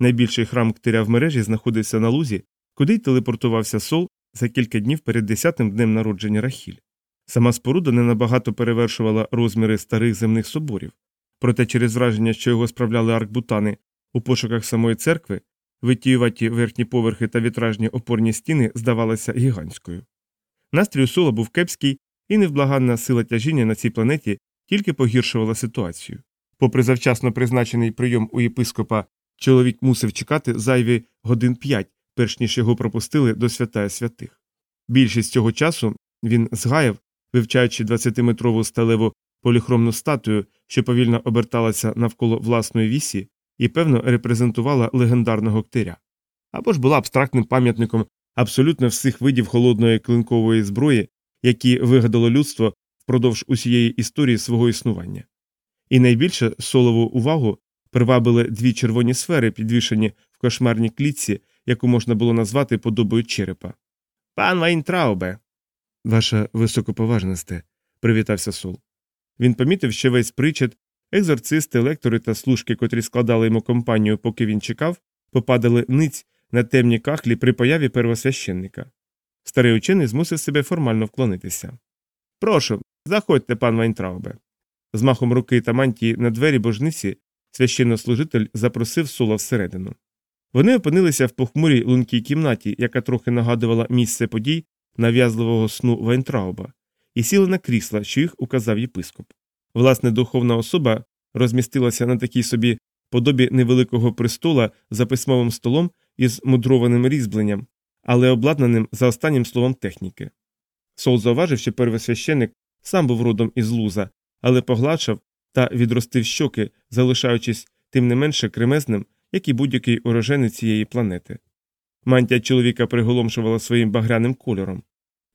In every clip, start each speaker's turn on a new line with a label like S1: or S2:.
S1: Найбільший храм ктиря в мережі знаходився на лузі, куди й телепортувався сол за кілька днів перед десятим днем народження Рахіль. Сама споруда не набагато перевершувала розміри старих земних соборів, проте через враження, що його справляли аркбутани у пошуках самої церкви, витіюваті верхні поверхи та вітражні опорні стіни здавалися гігантською. Настрій у сола був кепський, і невблаганна сила тяжіння на цій планеті тільки погіршувала ситуацію. Попри завчасно призначений прийом у єпископа, чоловік мусив чекати зайві годин п'ять, перш ніж його пропустили до святая святих. Більшість цього часу він згаяв, вивчаючи 20-метрову сталеву поліхромну статую, що повільно оберталася навколо власної вісі і, певно, репрезентувала легендарного ктиря. Або ж була абстрактним пам'ятником абсолютно всіх видів холодної клинкової зброї, які вигадало людство впродовж усієї історії свого існування. І найбільше солову увагу привабили дві червоні сфери, підвішені в кошмарній клітці, яку можна було назвати подобою черепа. Пан Вайнтраубе. Ваша високоповажносте, привітався сол. Він помітив, що весь причет, екзорцисти, лектори та служки, котрі складали йому компанію, поки він чекав, попадали ниць на темні кахлі при появі первосвященника. Старий учений змусив себе формально вклонитися. Прошу, заходьте, пан Вайнтраубе. Змахом руки та мантії на двері божниці священнослужитель запросив Сола всередину. Вони опинилися в похмурій лункій кімнаті, яка трохи нагадувала місце подій нав'язливого сну Вайнтрауба, і сіли на крісла, що їх указав єпископ. Власне, духовна особа розмістилася на такій собі подобі невеликого престола за письмовим столом із мудрованим різьбленням, але обладнаним за останнім словом техніки. Сол зауважив, що первосвященик сам був родом із луза, але погладшав та відростив щоки, залишаючись тим не менше кремезним, як і будь-який уроженець цієї планети. Мантія чоловіка приголомшувала своїм багряним кольором,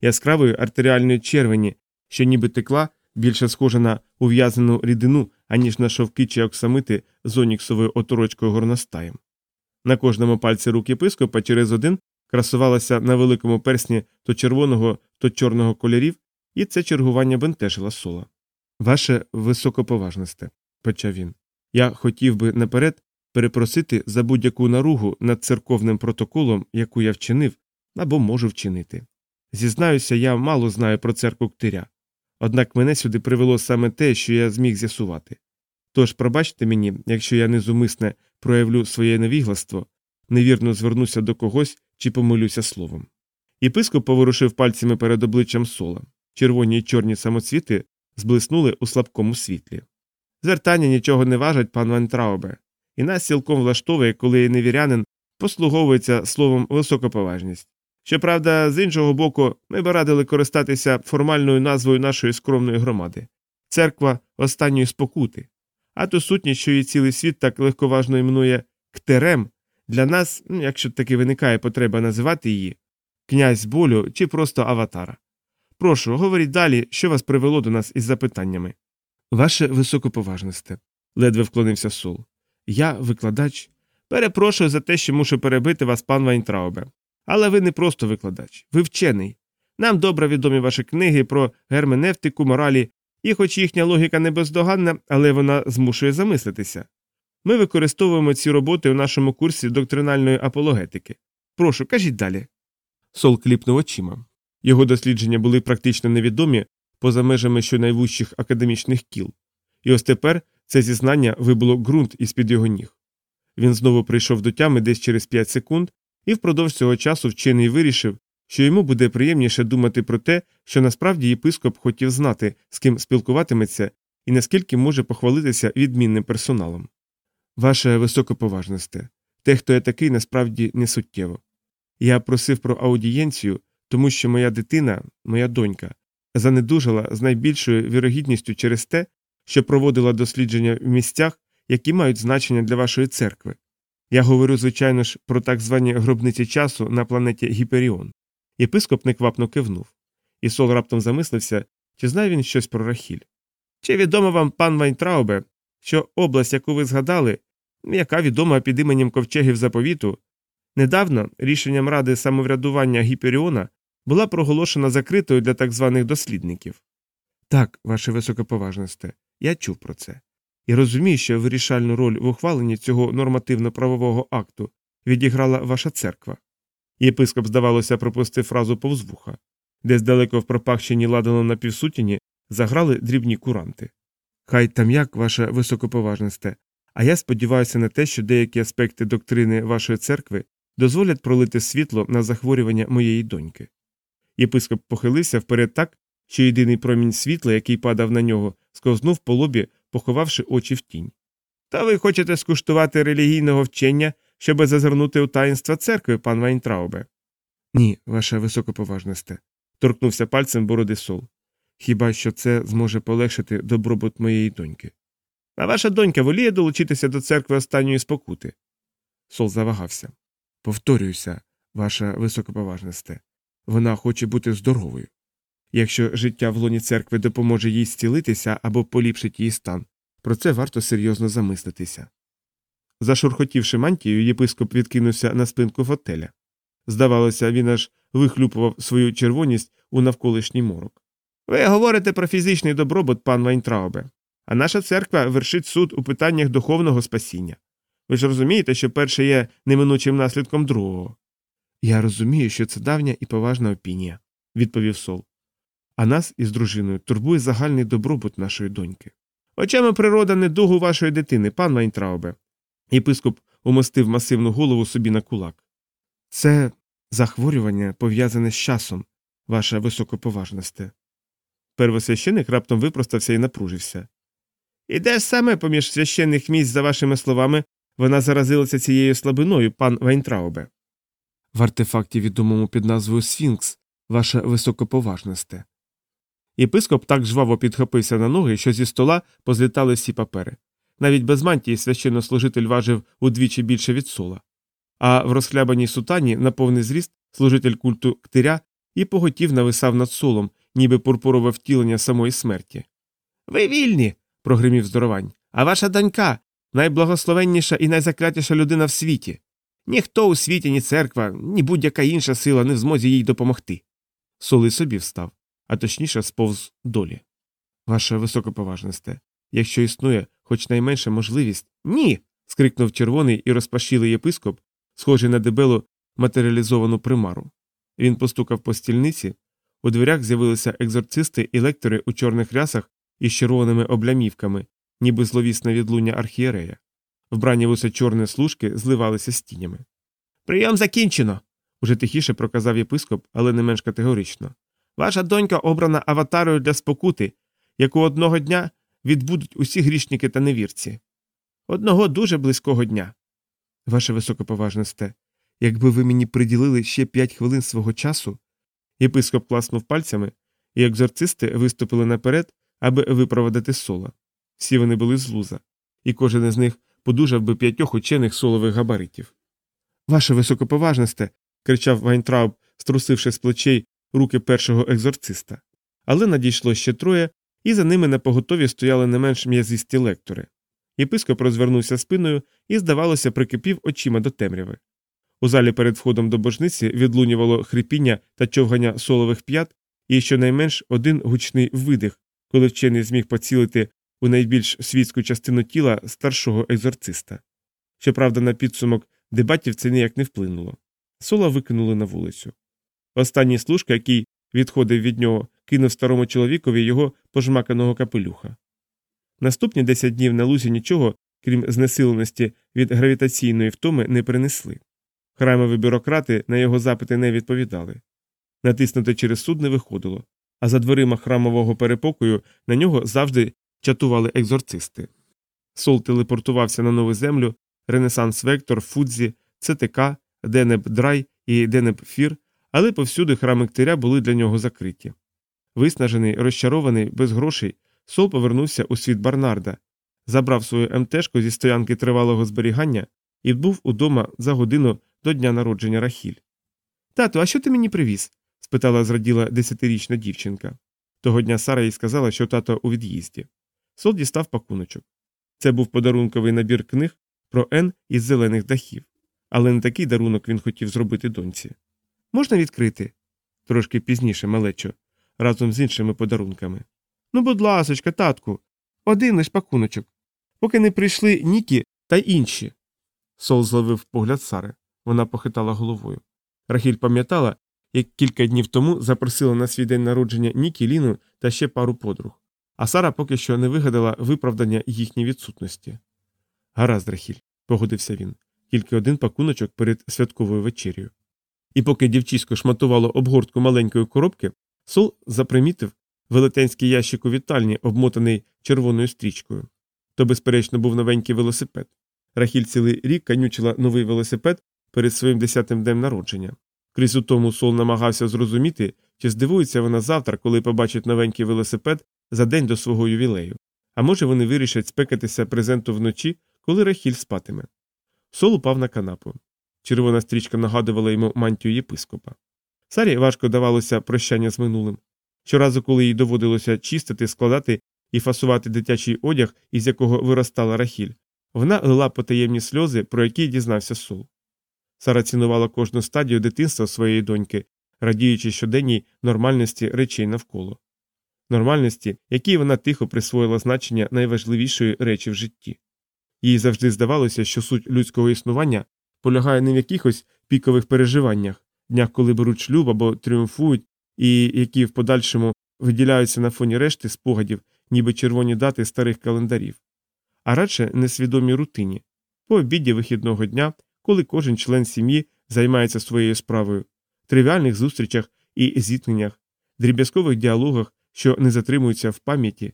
S1: яскравої артеріальної червені, що ніби текла, більше схожа на ув'язану рідину, аніж на шовки чи оксамити з оніксовою оторочкою горностаєм. На кожному пальці рук єпископа через один красувалася на великому персні то червоного, то чорного кольорів, і це чергування бентежило сола. Ваше високоповажносте, почав він. Я хотів би наперед перепросити за будь-яку наругу над церковним протоколом, яку я вчинив або можу вчинити. Зізнаюся, я мало знаю про церкву ктиря, однак мене сюди привело саме те, що я зміг з'ясувати. Тож, пробачте мені, якщо я незумисне проявлю своє невігластво, невірно звернуся до когось чи помилюся словом. Єпископ поворушив пальцями перед обличчям сола. Червоні й чорні самоцвіти зблиснули у слабкому світлі. Звертання нічого не важать, пан Вантраубе, і нас цілком влаштовує, коли невірянин послуговується словом високоповажність. Щоправда, з іншого боку, ми б радили користатися формальною назвою нашої скромної громади церква останньої спокути, а то сутність, що її цілий світ так легковажно іменує Ктирем, для нас, ну, якщо таки виникає потреба називати її, князь болю чи просто аватара. Прошу, говоріть далі, що вас привело до нас із запитаннями. Ваше високоповажносте, ледве вклонився Сол. Я викладач. Перепрошую за те, що мушу перебити вас, пан Вайнтраубе. Але ви не просто викладач, ви вчений. Нам добре відомі ваші книги про герменевтику, моралі, і, хоч їхня логіка не бездоганна, але вона змушує замислитися. Ми використовуємо ці роботи у нашому курсі доктринальної апологетики. Прошу, кажіть далі. Сол кліпнув очима. Його дослідження були практично невідомі поза межами щонайвужчих академічних кіл, і ось тепер це зізнання вибуло ґрунт із під його ніг. Він знову прийшов до тями десь через 5 секунд, і впродовж цього часу вчений вирішив, що йому буде приємніше думати про те, що насправді єпископ хотів знати, з ким спілкуватиметься і наскільки може похвалитися відмінним персоналом. Ваше високоповажносте, те, хто я такий, насправді не суттєво. Я просив про аудієнцію, тому що моя дитина, моя донька, занедужала з найбільшою вірогідністю через те, що проводила дослідження в місцях, які мають значення для вашої церкви. Я говорю, звичайно ж, про так звані гробниці часу на планеті Гіперіон. Єпископ неквапно кивнув. І Сол раптом замислився, чи знає він щось про Рахіль. Чи відомо вам, пан Вайнтраубе, що область, яку ви згадали, яка відома під іменем ковчегів заповіту, недавно рішенням Ради самоврядування Гіперіона була проголошена закритою для так званих дослідників. Так, ваше високоповажносте, я чув про це. і розумію, що вирішальну роль в ухваленні цього нормативно-правового акту відіграла ваша церква. Єпископ, здавалося, пропустив фразу повз вуха. Десь далеко в пропахченні ладаном на півсутіні заграли дрібні куранти. Хай там як, ваша високоповажносте, а я сподіваюся на те, що деякі аспекти доктрини вашої церкви дозволять пролити світло на захворювання моєї доньки. Єпископ похилився вперед так, що єдиний промінь світла, який падав на нього, сковзнув по лобі, поховавши очі в тінь. Та ви хочете скуштувати релігійного вчення, щоби зазирнути у таїнства церкви, пан Вайнтраубе? Ні, ваша високоповажносте, торкнувся пальцем бороди Сол. Хіба що це зможе полегшити добробут моєї доньки. А ваша донька воліє долучитися до церкви останньої спокути. Сол завагався. Повторююся, ваша високоповажносте. Вона хоче бути здоровою. Якщо життя в лоні церкви допоможе їй зцілитися або поліпшить її стан, про це варто серйозно замислитися. Зашурхотівши мантією, єпископ відкинувся на спинку фотеля. Здавалося, він аж вихлюпував свою червоність у навколишній морок. Ви говорите про фізичний добробут, пан Вайнтраубе, а наша церква вершить суд у питаннях духовного спасіння. Ви ж розумієте, що перше є неминучим наслідком другого. Я розумію, що це давня і поважна опінія, відповів Сол. А нас із дружиною турбує загальний добробут нашої доньки. Очами природа недугу вашої дитини, пан Вайнтраубе. Єпископ умостив масивну голову собі на кулак. Це захворювання пов'язане з часом, ваша високоповажносте. Первосвященик раптом випростався і напружився. І де ж саме поміж священних місць, за вашими словами, вона заразилася цією слабиною, пан Вайнтраубе? В артефакті, відомому під назвою Сфінкс, ваша високоповажносте. Єпископ так жваво підхопився на ноги, що зі стола позлітали всі папери. Навіть без мантії священнослужитель важив удвічі більше від Сола. А в розхлябаній сутані на повний зріст служитель культу ктиря і поготів нависав над Солом, ніби пурпурове втілення самої смерті. Ви вільні. прогримів здоровань. А ваша донька найблагословенніша і найзаклятіша людина в світі. Ніхто у світі, ні церква, ні будь-яка інша сила не в змозі їй допомогти. Соли собі встав, а точніше сповз долі. Ваша високоповажносте, якщо існує хоч найменша можливість. Ні. скрикнув червоний і розпашілий єпископ, схожий на дебелу матеріалізовану примару. Він постукав по стільниці, у дверях з'явилися екзорцисти і лектори у чорних рясах із червоними облямівками, ніби зловісне відлуння архієрея. Вбрані в усе чорне служки зливалися з тінями. Прийом закінчено. уже тихіше проказав єпископ, але не менш категорично. Ваша донька обрана аватарою для спокути, яку одного дня відбудуть усі грішники та невірці. Одного дуже близького дня. Ваше високоповажносте, якби ви мені приділили ще п'ять хвилин свого часу. Єпископ класнув пальцями, і екзорцисти виступили наперед, аби випроводити сола. Всі вони були з луза, і кожен із них подужав би п'ятьох учених солових габаритів. Ваше високоповажносте. кричав Вайнтрауб, струсивши з плечей руки першого екзорциста. Але надійшло ще троє, і за ними на поготові стояли не менш м'язисті лектори. Єпископ розвернувся спиною і, здавалося, прикипів очима до темряви. У залі перед входом до божниці відлунювало хрипіння та човгання солових п'ят і щонайменш один гучний видих, коли вчений зміг поцілити у найбільш світську частину тіла старшого екзорциста. Щоправда, на підсумок дебатів це ніяк не вплинуло. Сола викинули на вулицю. Останній служка, який відходив від нього, кинув старому чоловікові його пожмаканого капелюха. Наступні десять днів на лузі нічого, крім знесиленості від гравітаційної втоми, не принесли. Храмові бюрократи на його запити не відповідали. Натиснути через суд не виходило, а за дверима храмового перепокою на нього завжди чатували екзорцисти. Сол телепортувався на нову землю, Ренесанс Вектор, Фудзі, ЦТК, Денеб Драй і Денеб Фір, але повсюди храми ктиря були для нього закриті. Виснажений, розчарований, без грошей, Сол повернувся у світ Барнарда, забрав свою МТшку зі стоянки тривалого зберігання і був удома за годину до дня народження Рахіль. Тату, а що ти мені привіз? спитала зраділа десятирічна дівчинка. Того дня Сара їй сказала, що тато у від'їзді. Сол дістав пакуночок. Це був подарунковий набір книг про Н із зелених дахів, але не такий дарунок він хотів зробити доньці. Можна відкрити? Трошки пізніше, малечо, разом з іншими подарунками. Ну, будь ласочка, татку, один лиш пакуночок. поки не прийшли Нікі та інші. Сол зловив погляд Сари. Вона похитала головою. Рахіль пам'ятала, як кілька днів тому запросила на свій день народження Нікі, Ліну та ще пару подруг, а Сара поки що не вигадала виправдання їхньої відсутності. Гаразд, Рахіль, погодився він, тільки один пакуночок перед святковою вечерю. І поки дівчисько шматувало обгортку маленької коробки, Сол запримітив велетенський ящик у вітальні, обмотаний червоною стрічкою. То, безперечно, був новенький велосипед. Рахіль цілий рік канючила новий велосипед перед своїм десятим днем народження. Крізь у тому Сол намагався зрозуміти, чи здивується вона завтра, коли побачить новенький велосипед за день до свого ювілею. А може вони вирішать спекатися презенту вночі, коли Рахіль спатиме. Сол упав на канапу. Червона стрічка нагадувала йому мантію єпископа. Сарі важко давалося прощання з минулим. Щоразу, коли їй доводилося чистити, складати і фасувати дитячий одяг, із якого виростала Рахіль, вона лила потаємні сльози, про які дізнався Сол. Сара цінувала кожну стадію дитинства своєї доньки, радіючи щоденній нормальності речей навколо. Нормальності, якій вона тихо присвоїла значення найважливішої речі в житті. Їй завжди здавалося, що суть людського існування полягає не в якихось пікових переживаннях, днях, коли беруть шлюб або тріумфують, і які в подальшому виділяються на фоні решти спогадів, ніби червоні дати старих календарів, а радше несвідомій рутині, по обіді вихідного дня, коли кожен член сім'ї займається своєю справою, тривіальних зустрічах і зіткненнях, дріб'язкових діалогах, що не затримуються в пам'яті,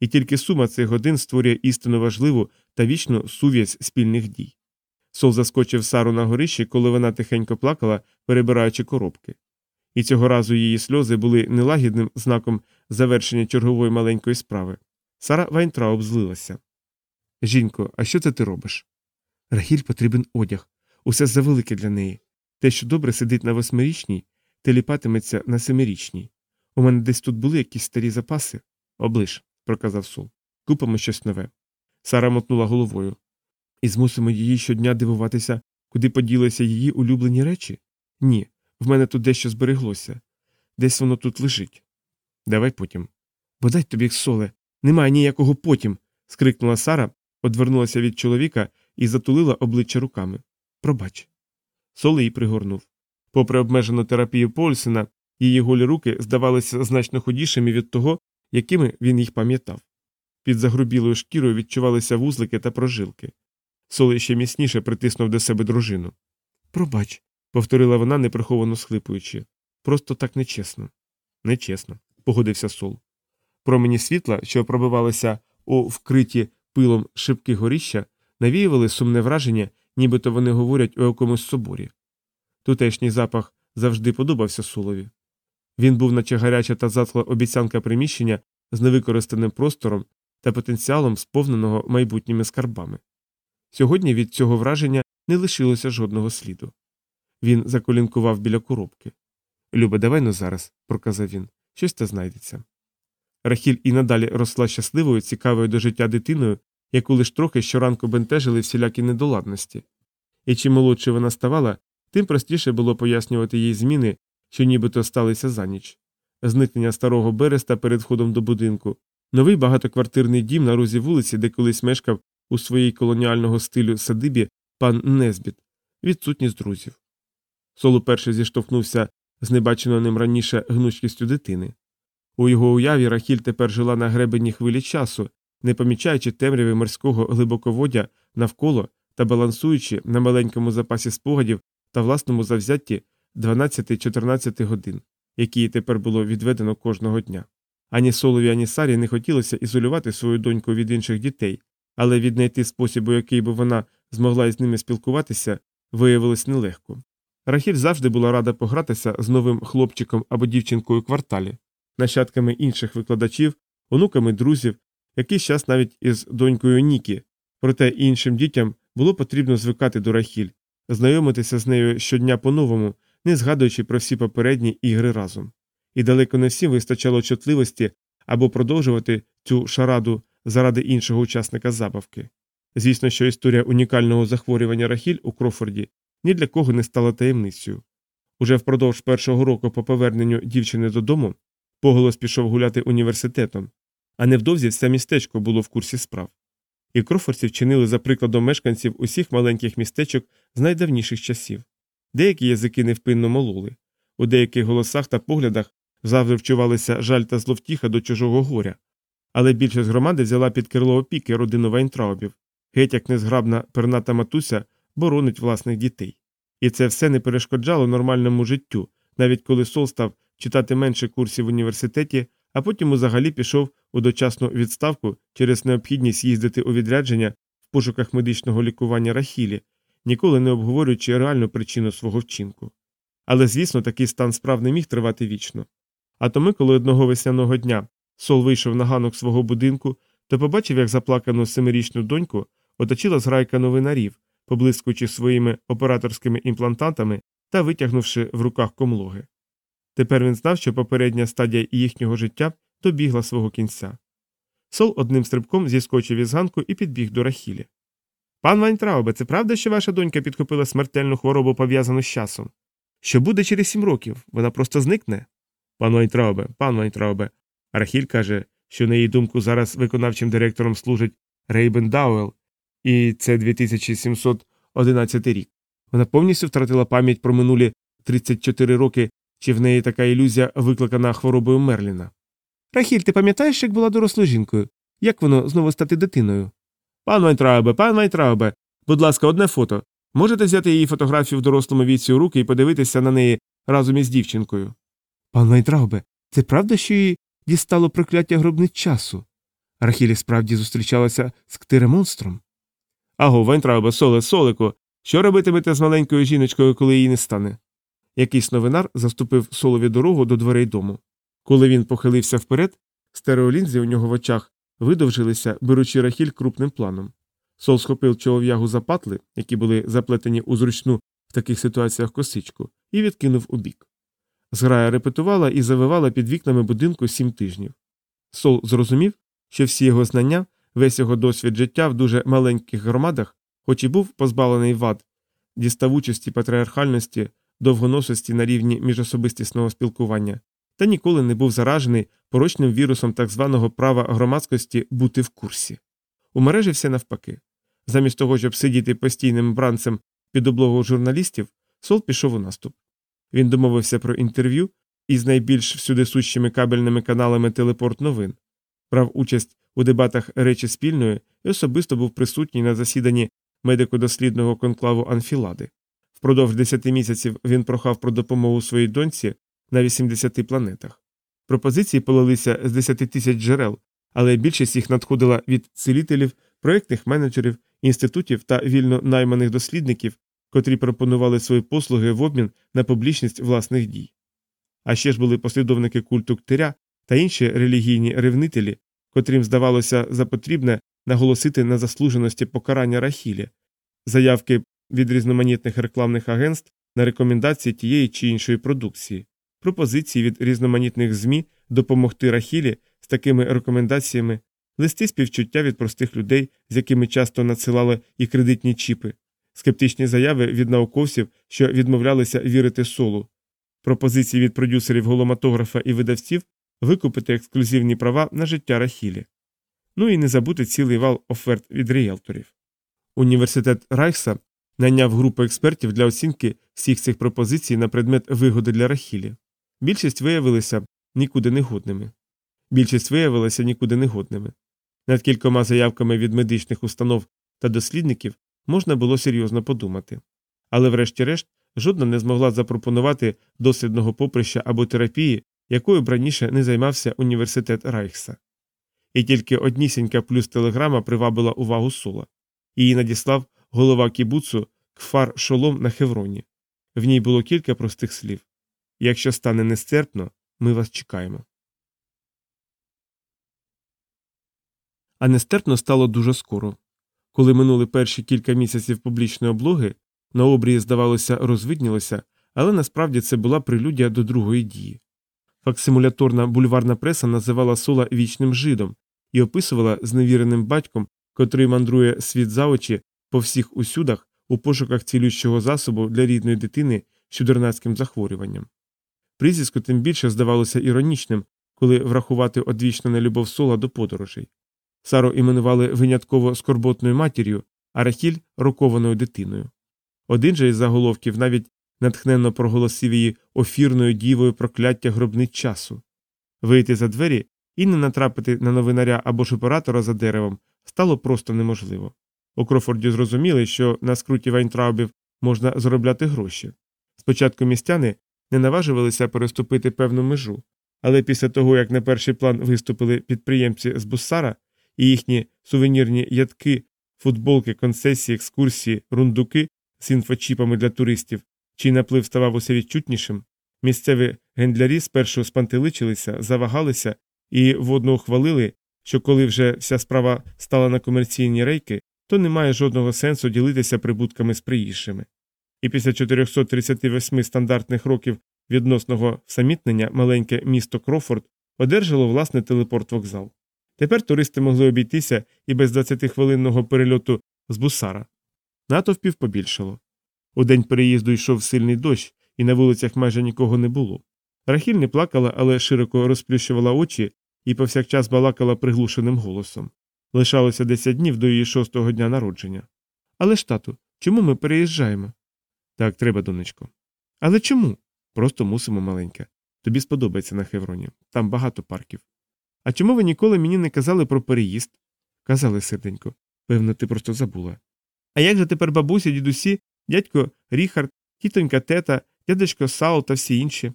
S1: і тільки сума цих годин створює істинно важливу та вічну сув'язь спільних дій. Сол заскочив Сару на горищі, коли вона тихенько плакала, перебираючи коробки. І цього разу її сльози були нелагідним знаком завершення чергової маленької справи. Сара Вайнтрауб злилася. Жінко, а що це ти робиш? Рахіль потрібен одяг. Усе завелике для неї. Те, що добре сидить на восьмирічній, теліпатиметься на семирічній. У мене десь тут були якісь старі запаси. Оближ, проказав Сул. Купимо щось нове. Сара мотнула головою. І змусимо її щодня дивуватися, куди поділися її улюблені речі? Ні, в мене тут дещо збереглося. Десь воно тут лежить. Давай потім. Бодай тобі, соле, немає ніякого потім. скрикнула Сара, одвернулася від чоловіка і затулила обличчя руками. Пробач. Соле її пригорнув. Попри обмежену терапію Польсена, її голі руки здавалися значно ходішими від того, якими він їх пам'ятав. Під загрубілою шкірою відчувалися вузлики та прожилки. Соле ще міцніше притиснув до себе дружину. Пробач, повторила вона, неприховано схлипуючи. Просто так нечесно. Нечесно, погодився Сол. Промені світла, що пробивалися у вкриті пилом шибки горіща, навіювали сумне враження, нібито вони говорять у якомусь соборі. Тутешній запах завжди подобався Сулові. Він був, наче гаряча та затхла обіцянка приміщення з невикористаним простором та потенціалом, сповненого майбутніми скарбами. Сьогодні від цього враження не лишилося жодного сліду. Він заколінкував біля коробки. Любе, давай ну зараз, проказав він, щось та знайдеться. Рахіль і надалі росла щасливою, цікавою до життя дитиною, яку лиш трохи щоранку бентежили всілякі недоладності. І чим молодше вона ставала, тим простіше було пояснювати їй зміни, що нібито сталися за ніч. Зникнення старого береста перед входом до будинку, новий багатоквартирний дім на розі вулиці, де колись мешкав у своїй колоніального стилю садибі пан Незбіт, відсутність друзів. Сол уперше зіштовхнувся з небаченою ним раніше гнучкістю дитини. У його уяві Рахіль тепер жила на гребені хвилі часу, не помічаючи темряви морського глибоководя навколо та балансуючи на маленькому запасі спогадів та власному завзятті 12-14 годин, які тепер було відведено кожного дня. Ані Солові, ані Сарі не хотілося ізолювати свою доньку від інших дітей, але віднайти спосіб, у який би вона змогла із ними спілкуватися, виявилось нелегко. Рахіль завжди була рада погратися з новим хлопчиком або дівчинкою кварталі, нащадками інших викладачів, онуками друзів, якийсь час навіть із донькою Нікі, проте іншим дітям було потрібно звикати до Рахіль, знайомитися з нею щодня по-новому, не згадуючи про всі попередні ігри разом. І далеко не всім вистачало чутливості або продовжувати цю шараду заради іншого учасника забавки. Звісно, що історія унікального захворювання Рахіль у Крофорді ні для кого не стала таємницею. Уже впродовж першого року по поверненню дівчини додому поголос пішов гуляти університетом, а невдовзі все містечко було в курсі справ. і крофорці вчинили за прикладом мешканців усіх маленьких містечок з найдавніших часів. Деякі язики невпинно мололи, у деяких голосах та поглядах завжди вчувалися жаль та зловтіха до чужого горя, але більшість громади взяла під крило опіки родину Вайнтраубів, геть як незграбна перната матуся боронить власних дітей. І це все не перешкоджало нормальному життю, навіть коли Сол став читати менше курсів в університеті, а потім взагалі пішов у дочасну відставку через необхідність їздити у відрядження в пошуках медичного лікування Рахілі, ніколи не обговорюючи реальну причину свого вчинку. Але, звісно, такий стан справ не міг тривати вічно. А тому, коли одного весняного дня Сол вийшов на ганок свого будинку, то побачив, як заплакану семирічну доньку оточила зграйка новинарів, поблискуючи своїми операторськими імплантантами та витягнувши в руках комлоги. Тепер він знав, що попередня стадія їхнього життя добігла свого кінця. Сол одним стрибком зіскочив із ганку і підбіг до Рахілі. Пан Вайнтраубе, це правда, що ваша донька підхопила смертельну хворобу пов'язану з часом? Що буде через сім років? Вона просто зникне? Пан Вайнтраубе, пан Вайнтраубе. Рахіль каже, що на її думку зараз виконавчим директором служить Рейбен Дауел, і це 2711 рік. Вона повністю втратила пам'ять про минулі 34 роки, чи в неї така ілюзія викликана хворобою Мерліна. Рахіль, ти пам'ятаєш, як була дорослою жінкою? Як воно знову стати дитиною? Пан Вайнтраубе, пан Вайнтраубе, будь ласка, одне фото. Можете взяти її фотографію в дорослому віці у руки і подивитися на неї разом із дівчинкою. Пан Вайнтраубе, це правда, що її дістало прокляття гробниць часу? Рахілі справді зустрічалася з ктиремонстром? Аго, Вайнтраубе, Соле, Солику, що робитимете з маленькою жіночкою, коли її не стане? Якийсь новинар заступив Солові дорогу до дверей дому. Коли він похилився вперед, стереолінзи у нього в очах видовжилися, беручи Рахіль крупним планом. Сол схопив чолов'ягу за патли, які були заплетені у зручну в таких ситуаціях косичку, і відкинув убік. Зграя репетувала і завивала під вікнами будинку сім тижнів. Сол зрозумів, що всі його знання, весь його досвід життя в дуже маленьких громадах, хоч і був позбавлений вад, діставучості патріархальності, довгоносості на рівні міжособистісного спілкування, та ніколи не був заражений порочним вірусом так званого права громадськості бути в курсі. У мережі все навпаки. Замість того, щоб сидіти постійним бранцем під облогу журналістів, Сол пішов у наступ. Він домовився про інтерв'ю із найбільш всюдисущими кабельними каналами телепорт новин, брав участь у дебатах речі спільної і особисто був присутній на засіданні медико-дослідного конклаву Анфілади. Впродовж 10 місяців він прохав про допомогу своїй доньці на 80 планетах. Пропозиції полилися з 10 тисяч джерел, але більшість їх надходила від цілителів, проєктних менеджерів, інститутів та вільно найманих дослідників, котрі пропонували свої послуги в обмін на публічність власних дій. А ще ж були послідовники культу ктиря та інші релігійні ревнителі, котрим здавалося за потрібне наголосити на заслуженості покарання Рахілі, заявки від різноманітних рекламних агентств на рекомендації тієї чи іншої продукції, пропозиції від різноманітних ЗМІ допомогти Рахілі з такими рекомендаціями, листи співчуття від простих людей, з якими часто надсилали і кредитні чіпи, скептичні заяви від науковців, що відмовлялися вірити солу, пропозиції від продюсерів голоматографа і видавців викупити ексклюзивні права на життя Рахілі. Ну і не забути цілий вал оферт від ріелторів. Університет Райхса найняв групу експертів для оцінки всіх цих пропозицій на предмет вигоди для Рахілі. Більшість виявилися нікуди негодними. Більшість виявилася нікуди негодними. Над кількома заявками від медичних установ та дослідників можна було серйозно подумати. Але, врешті-решт, жодна не змогла запропонувати дослідного поприща або терапії, якою б раніше не займався університет Райхса. І тільки однісінька плюс телеграма привабила увагу Сула. Її надіслав голова кібуцу Кфар Шолом на Хевроні. В ній було кілька простих слів Якщо стане нестерпно, ми вас чекаємо. А нестерпно стало дуже скоро. Коли минули перші кілька місяців публічної облоги, на обрії, здавалося, розвиднілося, але насправді це була прелюдія до другої дії. Факсимуляторна бульварна преса називала Сола вічним жидом і описувала зневіреним батьком, котрий мандрує світ за очі по всіх усюдах у пошуках цілющого засобу для рідної дитини з чудернацьким захворюванням. Прізвисько тим більше здавалося іронічним, коли врахувати одвічну нелюбов Сола до подорожей. Сару іменували винятково скорботною матір'ю, а Рахіль рокованою дитиною. Один же із заголовків навіть натхненно проголосив її офірною дівою прокляття гробниць часу. Вийти за двері і не натрапити на новинаря або ж оператора за деревом стало просто неможливо. У Крофорді зрозуміли, що на скруті Вайнтраубів можна заробляти гроші. Спочатку містяни не наважувалися переступити певну межу, але після того, як на перший план виступили підприємці з Буссара і їхні сувенірні ядки, футболки, концесії, екскурсії, рундуки з інфочіпами для туристів, чий наплив ставав усе відчутнішим, місцеві гендлярі спершу спантеличилися, завагалися і водно ухвалили, що коли вже вся справа стала на комерційні рейки, то немає жодного сенсу ділитися прибутками з приїжджими. І після 438 стандартних років відносного всамітнення маленьке місто Крофорд одержало власний телепорт-вокзал. Тепер туристи могли обійтися і без 20-хвилинного перельоту з бусара. Натовпів побільшало. У день переїзду йшов сильний дощ, і на вулицях майже нікого не було. Рахіль не плакала, але широко розплющувала очі і повсякчас балакала приглушеним голосом. Лишалося 10 днів до її шостого дня народження. Але ж, тату, чому ми переїжджаємо? Так, треба, донечко. Але чому? Просто мусимо маленьке. Тобі сподобається на Хевроні. Там багато парків. А чому ви ніколи мені не казали про переїзд? Казали, серденько. Певно, ти просто забула. А як же тепер бабусі, дідусі, дядько Ріхард, тітонька Тета, дядечко Саул та всі інші?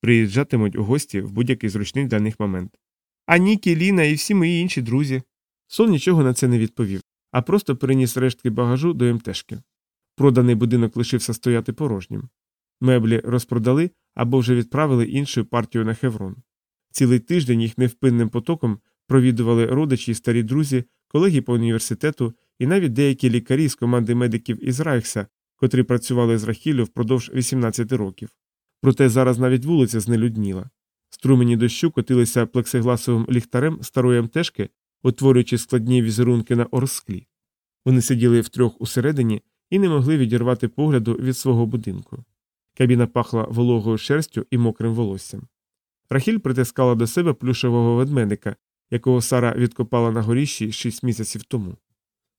S1: Приїжджатимуть у гості в будь-який зручний для них момент. А Нікі, Ліна і всі мої інші друзі. Сол нічого на це не відповів, а просто переніс рештки багажу до МТшки. Проданий будинок лишився стояти порожнім. Меблі розпродали або вже відправили іншу партію на Хеврон. Цілий тиждень їх невпинним потоком провідували родичі старі друзі, колеги по університету і навіть деякі лікарі з команди медиків із Райхса, котрі працювали з Рахілю впродовж 18 років. Проте зараз навіть вулиця знелюдніла. Струмені дощу котилися плексигласовим ліхтарем старої МТшки, утворюючи складні візерунки на орсклі. Вони сиділи втрьох усередині і не могли відірвати погляду від свого будинку. Кабіна пахла вологою шерстю і мокрим волоссям. Рахіль притискала до себе плюшевого ведмедика, якого Сара відкопала на горіщі шість місяців тому.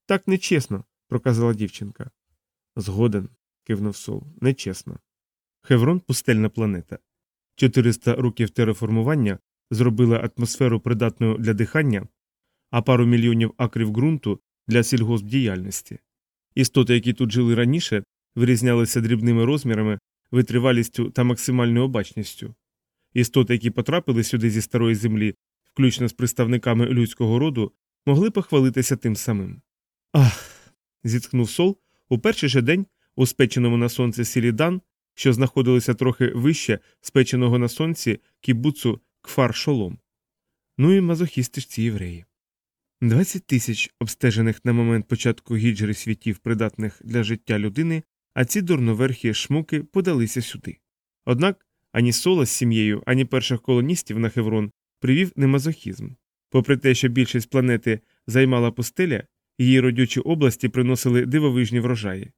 S1: Так нечесно, проказала дівчинка. Згоден, кивнув Сол, нечесно. Хеврон пустельна планета. 400 років тереформування зробили атмосферу придатною для дихання, а пару мільйонів акрів ґрунту для сільгоспдіяльності. Істоти, які тут жили раніше, вирізнялися дрібними розмірами, витривалістю та максимальною обачністю. Істоти, які потрапили сюди зі старої землі, включно з представниками людського роду, могли похвалитися тим самим. Ах. зітхнув сол у перший же день у спеченому на сонці Сілідан, що знаходилося трохи вище спеченого на сонці кібуцу кфар шолом. Ну і мазохісти ж ці євреї. 20 тисяч обстежених на момент початку гіджри світів, придатних для життя людини, а ці дурноверхі шмуки подалися сюди. Однак ані Сола з сім'єю, ані перших колоністів на Хеврон привів не мазохізм. Попри те, що більшість планети займала пустеля, її родючі області приносили дивовижні врожаї.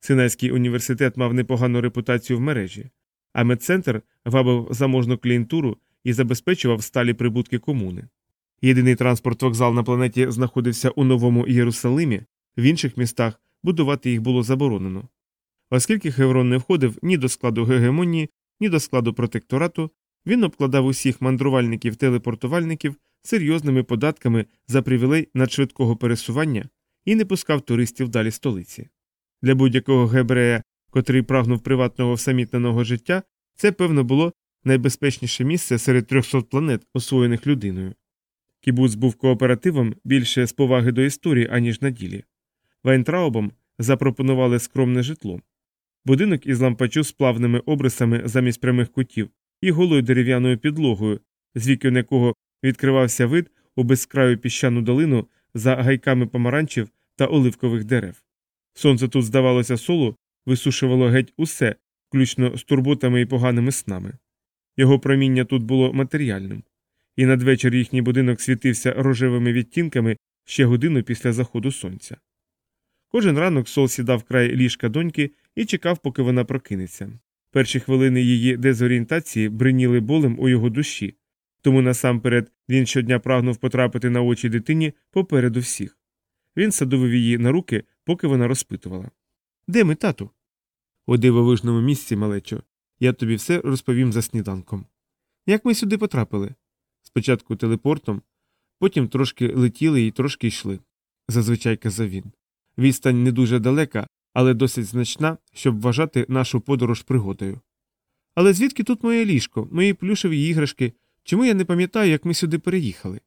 S1: Синайський університет мав непогану репутацію в мережі, а медцентр вабив заможну клієнтуру і забезпечував сталі прибутки комуни. Єдиний транспорт вокзал на планеті знаходився у Новому Єрусалимі, в інших містах будувати їх було заборонено. Оскільки Хеврон не входив ні до складу гегемонії, ні до складу протекторату, він обкладав усіх мандрувальників-телепортувальників серйозними податками за привілей надшвидкого пересування і не пускав туристів далі столиці. Для будь-якого гебрея, котрий прагнув приватного всамітненого життя, це, певно, було найбезпечніше місце серед 300 планет, освоєних людиною. Кібуц був кооперативом більше з поваги до історії, аніж на ділі. Вайнтраубам запропонували скромне житло. Будинок із лампачу з плавними обрисами замість прямих кутів і голою дерев'яною підлогою, з вікон якого відкривався вид у безкраю піщану долину за гайками помаранчів та оливкових дерев. Сонце тут, здавалося, соло висушувало геть усе, включно з турботами і поганими снами. Його проміння тут було матеріальним, і надвечір їхній будинок світився рожевими відтінками ще годину після заходу сонця. Кожен ранок сол сідав край ліжка доньки і чекав, поки вона прокинеться. Перші хвилини її дезорієнтації бриніли болем у його душі, тому насамперед Він щодня прагнув потрапити на очі дитині попереду всіх. Він садовив її на руки, поки вона розпитувала. Де ми, тату? У дивовижному місці, малечо. Я тобі все розповім за сніданком. Як ми сюди потрапили? Спочатку телепортом, потім трошки летіли і трошки йшли, зазвичай казав він. Відстань не дуже далека, але досить значна, щоб вважати нашу подорож пригодою. Але звідки тут моє ліжко, мої плюшеві іграшки, чому я не пам'ятаю, як ми сюди переїхали?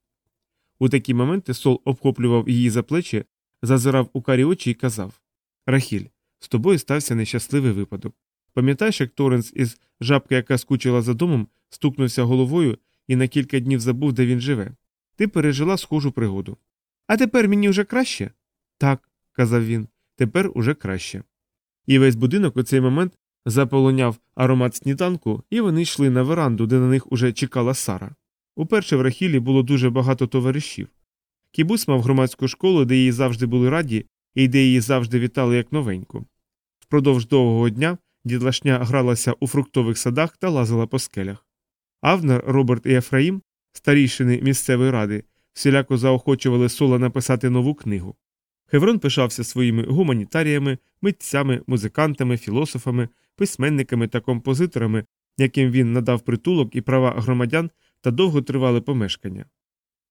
S1: У такі моменти Сол обхоплював її за плечі, зазирав у карі очі і казав Рахіль, з тобою стався нещасливий випадок. Пам'ятаєш, як Торренс із жабки, яка скучила за домом, стукнувся головою і на кілька днів забув, де він живе. Ти пережила схожу пригоду. А тепер мені вже краще? Так, казав він, тепер уже краще. І весь будинок у цей момент заполоняв аромат сніданку, і вони йшли на веранду, де на них уже чекала Сара. Уперше в Рахілі було дуже багато товаришів. Кібус мав громадську школу, де її завжди були раді, і де її завжди вітали як новеньку. Впродовж довгого дня дідлашня гралася у фруктових садах та лазила по скелях. Авнер, Роберт і Ефраїм, старійшини місцевої ради, всіляко заохочували Сола написати нову книгу. Хеврон пишався своїми гуманітаріями, митцями, музикантами, філософами, письменниками та композиторами, яким він надав притулок і права громадян та довго тривали помешкання.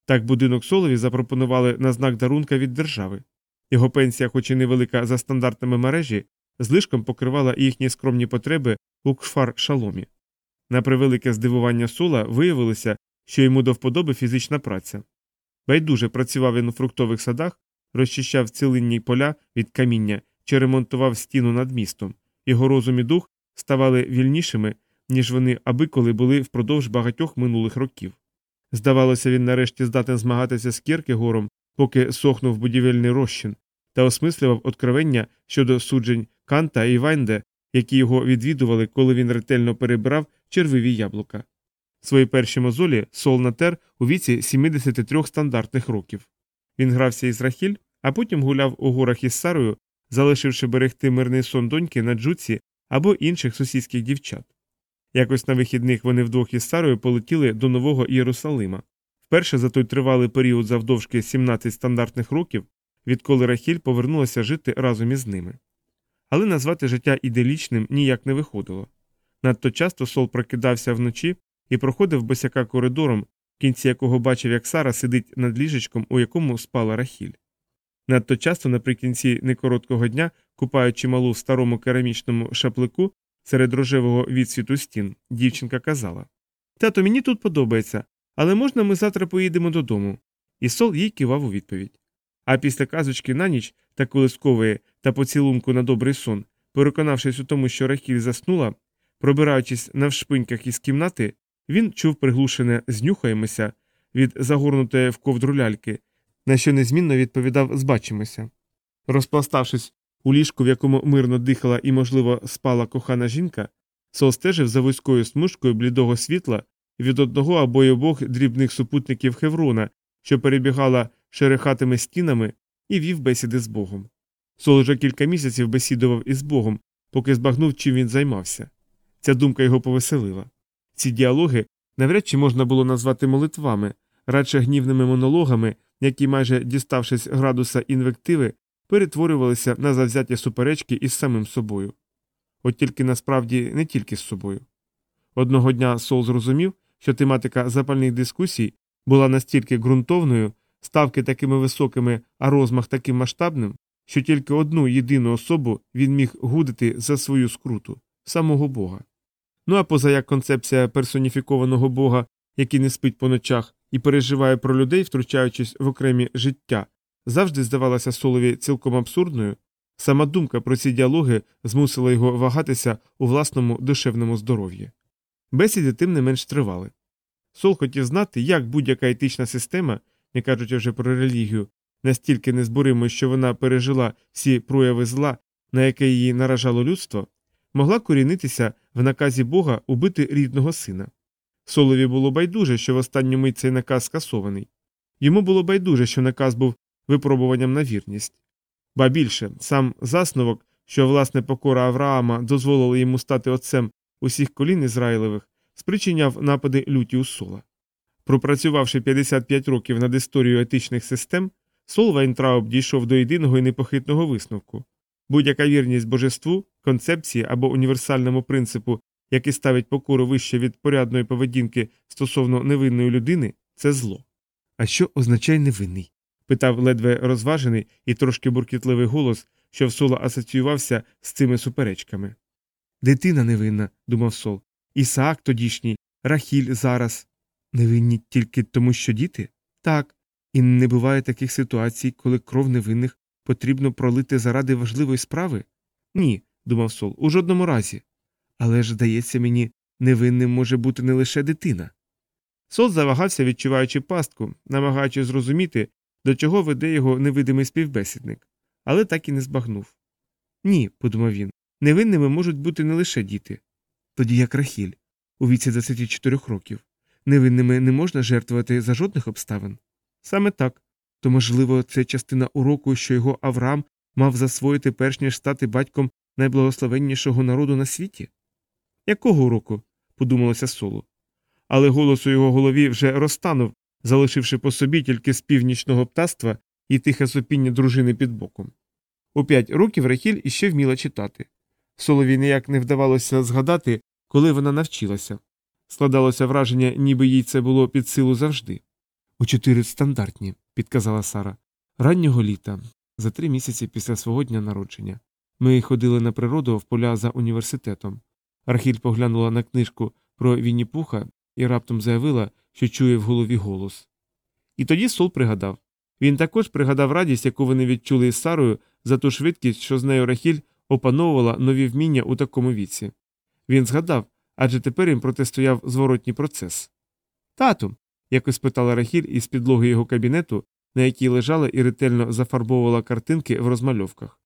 S1: Так будинок Солові запропонували на знак дарунка від держави. Його пенсія, хоч і невелика за стандартами мережі, злишком покривала їхні скромні потреби у кшфар шаломі. На превелике здивування Сола виявилося, що йому до вподоби фізична праця. Байдуже працював він у фруктових садах, розчищав цілинні поля від каміння чи ремонтував стіну над містом, його розум і дух ставали вільнішими, ніж вони аби коли були впродовж багатьох минулих років. Здавалося, він нарешті здатен змагатися з Кіркегором, поки сохнув будівельний розчин, та осмислював откровення щодо суджень Канта і Вайнде, які його відвідували, коли він ретельно перебирав червиві яблука. Свої перші мозолі Сол натер у віці 73 стандартних років. Він грався із Рахіль, а потім гуляв у горах із Сарою, залишивши берегти мирний сон доньки на джуці або інших сусідських дівчат. Якось на вихідних вони вдвох із Сарою полетіли до Нового Єрусалима. Вперше за той тривалий період завдовжки 17 стандартних років, відколи Рахіль повернулася жити разом із ними. Але назвати життя іделічним ніяк не виходило. Надто часто Сол прокидався вночі і проходив босяка коридором, в кінці якого бачив, як Сара сидить над ліжечком, у якому спала Рахіль. Надто часто наприкінці некороткого дня, купаючи малу в старому керамічному шаплику серед рожевого відсвіту стін, дівчинка казала Тато, мені тут подобається, але можна ми завтра поїдемо додому. І Сол їй кивав у відповідь. А після казочки на ніч та колискової та поцілунку на добрий сон, переконавшись у тому, що Рахіль заснула, пробираючись навшпиньках із кімнати, він чув приглушене знюхаємося від загорнутої в ковдру ляльки, на що незмінно відповідав збачимося. Розпластавшись у ліжку, в якому мирно дихала і, можливо, спала кохана жінка, Сол стежив за вузькою смужкою блідого світла від одного або й обох дрібних супутників Хеврона, що перебігала шерехатими стінами, і вів бесіди з Богом. Сол вже кілька місяців бесідував із Богом, поки збагнув, чим він займався. Ця думка його повеселила. Ці діалоги навряд чи можна було назвати молитвами, радше гнівними монологами, які, майже діставшись градуса інвективи, перетворювалися на завзяті суперечки із самим собою. От тільки насправді не тільки з собою. Одного дня Сол зрозумів, що тематика запальних дискусій була настільки ґрунтовною, ставки такими високими, а розмах таким масштабним, що тільки одну єдину особу він міг гудити за свою скруту самого Бога. Ну а поза як концепція персоніфікованого Бога, який не спить по ночах і переживає про людей, втручаючись в окремі життя, завжди здавалася Солові цілком абсурдною, сама думка про ці діалоги змусила його вагатися у власному душевному здоров'ї. Бесіди тим не менш тривали. Сол хотів знати, як будь-яка етична система, не кажучи вже про релігію, настільки незборимо, що вона пережила всі прояви зла, на яке її наражало людство, могла корінитися в наказі Бога убити рідного сина. Солові було байдуже, що в останню мить цей наказ скасований. Йому було байдуже, що наказ був випробуванням на вірність. Ба більше, сам засновок, що власне покора Авраама дозволила йому стати отцем усіх колін Ізраїлевих, спричиняв напади люті у сола. Пропрацювавши 55 років над історією етичних систем, Сол Вайнтрауб дійшов до єдиного і непохитного висновку. Будь-яка вірність божеству, концепції або універсальному принципу, який ставить покору вище від порядної поведінки стосовно невинної людини, це зло. А що означає невинний? питав ледве розважений і трошки буркітливий голос, що в Сола асоціювався з цими суперечками. Дитина невинна, думав Сол. Ісаак тодішній, Рахіль зараз. Невинні тільки тому, що діти? Так. І не буває таких ситуацій, коли кров невинних потрібно пролити заради важливої справи? Ні, думав Сол, у жодному разі. Але ж, здається мені, невинним може бути не лише дитина. Сол завагався, відчуваючи пастку, намагаючись зрозуміти, до чого веде його невидимий співбесідник, але так і не збагнув. Ні, подумав він, невинними можуть бути не лише діти. Тоді як Рахіль, у віці 24 років. Невинними не можна жертвувати за жодних обставин. Саме так. То, можливо, це частина уроку, що його Авраам мав засвоїти перш ніж стати батьком найблагословеннішого народу на світі? Якого уроку? подумалося соло. Але голос у його голові вже розтанув, залишивши по собі тільки з північного птаства і тихе сопіння дружини під боком. У п'ять років Рахіль іще вміла читати. Солові ніяк не вдавалося згадати, коли вона навчилася. Складалося враження, ніби їй це було під силу завжди. У чотири стандартні, підказала Сара, раннього літа, за три місяці після свого дня народження. Ми ходили на природу в поля за університетом. Рахіль поглянула на книжку про Вінні-Пуха і раптом заявила, що чує в голові голос. І тоді Сол пригадав. Він також пригадав радість, яку вони відчули із Сарою за ту швидкість, що з нею Рахіль опановувала нові вміння у такому віці. Він згадав, адже тепер їм протистояв зворотній процес. Тату. Якось питала Рахіль із підлоги його кабінету, на якій лежала і ретельно зафарбовувала картинки в розмальовках.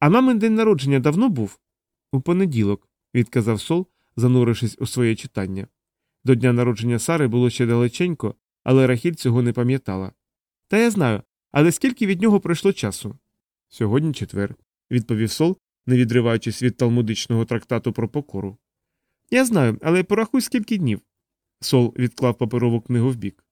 S1: А мамин день народження давно був? У понеділок, відказав Сол, занурившись у своє читання. До дня народження Сари було ще далеченько, але Рахіль цього не пам'ятала. Та я знаю, але скільки від нього пройшло часу? Сьогодні четвер, відповів Сол, не відриваючись від талмудичного трактату про покору. Я знаю, але порахуй скільки днів. Сол відклав паперову книгу вбік.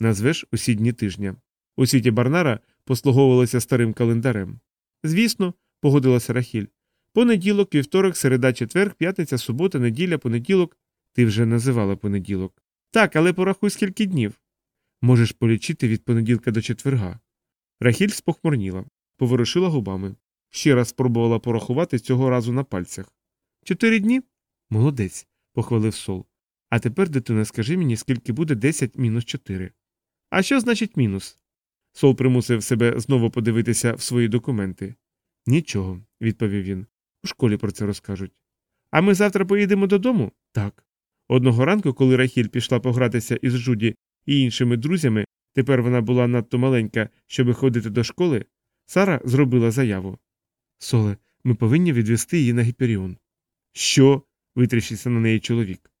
S1: Назвеш усі дні тижня. У світі Барнара послуговувалися старим календарем. Звісно, погодилася Рахіль. Понеділок, вівторок, середа, четвер, п'ятниця, субота, неділя, понеділок. Ти вже називала понеділок. Так, але порахуй скільки днів. Можеш полічити від понеділка до четверга. Рахіль спохмурніла, поворушила губами. Ще раз спробувала порахувати цього разу на пальцях. Чотири дні? Молодець, похвалив Сол. А тепер, дитина, скажи мені, скільки буде 10 мінус 4. А що значить мінус? Сол примусив себе знову подивитися в свої документи. Нічого, відповів він. У школі про це розкажуть. А ми завтра поїдемо додому? Так. Одного ранку, коли Рахіль пішла погратися із Джуді і іншими друзями, тепер вона була надто маленька, щоби ходити до школи, Сара зробила заяву. Соле, ми повинні відвести її на гіперіон. Що? витріщився на неї чоловік.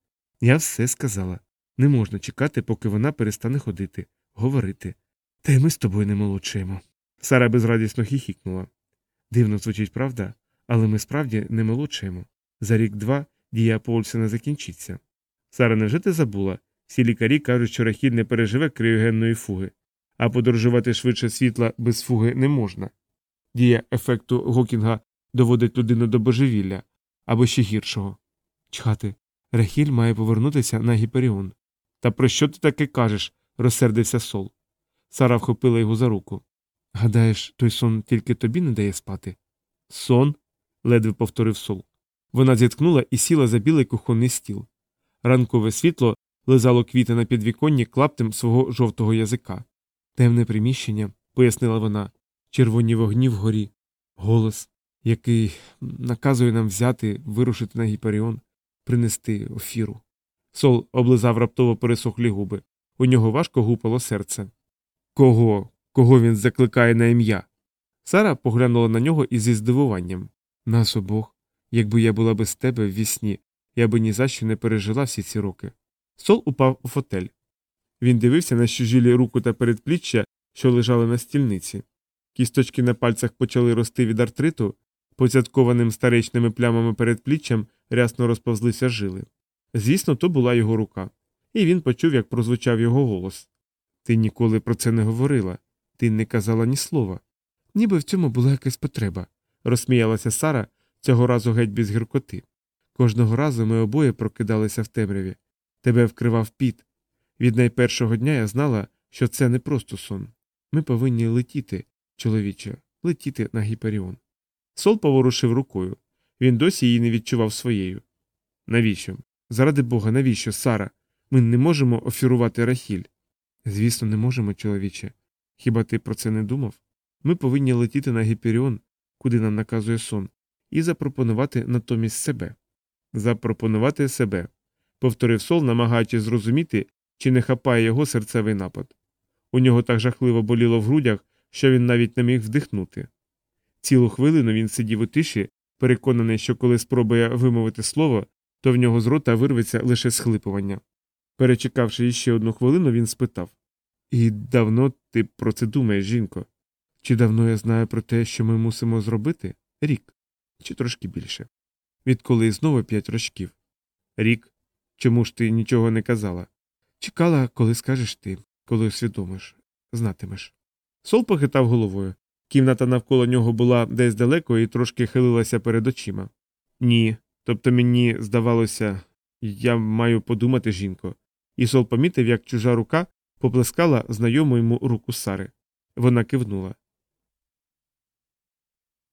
S1: Я все сказала. Не можна чекати, поки вона перестане ходити, говорити. Та й ми з тобою не молодшаємо. Сара безрадісно хіхікнула. Дивно звучить, правда, але ми справді не молодшаємо. За рік два дія Полсена закінчиться. Сара, невже ти забула? Всі лікарі кажуть, що рахіль не переживе криогенної фуги, а подорожувати швидше світла без фуги не можна. Дія ефекту Гокінга доводить людину до божевілля або ще гіршого. Чхати, Рахіль має повернутися на гіперіон. Та про що ти таке кажеш? розсердився сол. Сара вхопила його за руку. Гадаєш, той сон тільки тобі не дає спати? Сон? ледве повторив сол. Вона зіткнула і сіла за білий кухонний стіл. Ранкове світло лизало квіти на підвіконні клаптем свого жовтого язика. Темне приміщення, пояснила вона, червоні вогні вгорі, голос, який наказує нам взяти, вирушити на гіперіон, принести офіру. Сол облизав раптово пересохлі губи. У нього важко гупало серце. Кого? Кого він закликає на ім'я? Сара поглянула на нього із зі здивуванням. Нас обох, якби я була без тебе в вісні, я би ні за що не пережила всі ці роки. Сол упав у фотель. Він дивився на щужілі руку та передпліччя, що лежали на стільниці. Кісточки на пальцях почали рости від артриту, поцяткованим старечними плямами передпліччям рясно розповзлися жили. Звісно, то була його рука. і він почув, як прозвучав його голос. Ти ніколи про це не говорила, ти не казала ні слова. Ніби в цьому була якась потреба, розсміялася Сара, цього разу геть без гіркоти. Кожного разу ми обоє прокидалися в темряві. Тебе вкривав піт. Від найпершого дня я знала, що це не просто сон. Ми повинні летіти, чоловіче, летіти на гіперіон. Сол поворушив рукою. Він досі її не відчував своєю. Навіщо? Заради бога, навіщо, Сара? Ми не можемо офірувати Рахіль. Звісно, не можемо, чоловіче. Хіба ти про це не думав? Ми повинні летіти на гіперіон, куди нам наказує сон, і запропонувати натомість себе. Запропонувати себе, повторив Сол, намагаючись зрозуміти, чи не хапає його серцевий напад. У нього так жахливо боліло в грудях, що він навіть не міг вдихнути. Цілу хвилину він сидів у тиші, переконаний, що коли спробує вимовити слово, то в нього з рота вирветься лише схлипування. Перечекавши іще одну хвилину, він спитав І давно ти про це думаєш, жінко? Чи давно я знаю про те, що ми мусимо зробити? Рік. Чи трошки більше. Відколи знову п'ять рочків. Рік. Чому ж ти нічого не казала? Чекала, коли скажеш ти, коли усвідомиш, знатимеш. Сол похитав головою. Кімната навколо нього була десь далеко і трошки хилилася перед очима. Ні. Тобто мені здавалося, я маю подумати, жінко. І Сол помітив, як чужа рука поплескала знайому йому руку Сари. Вона кивнула.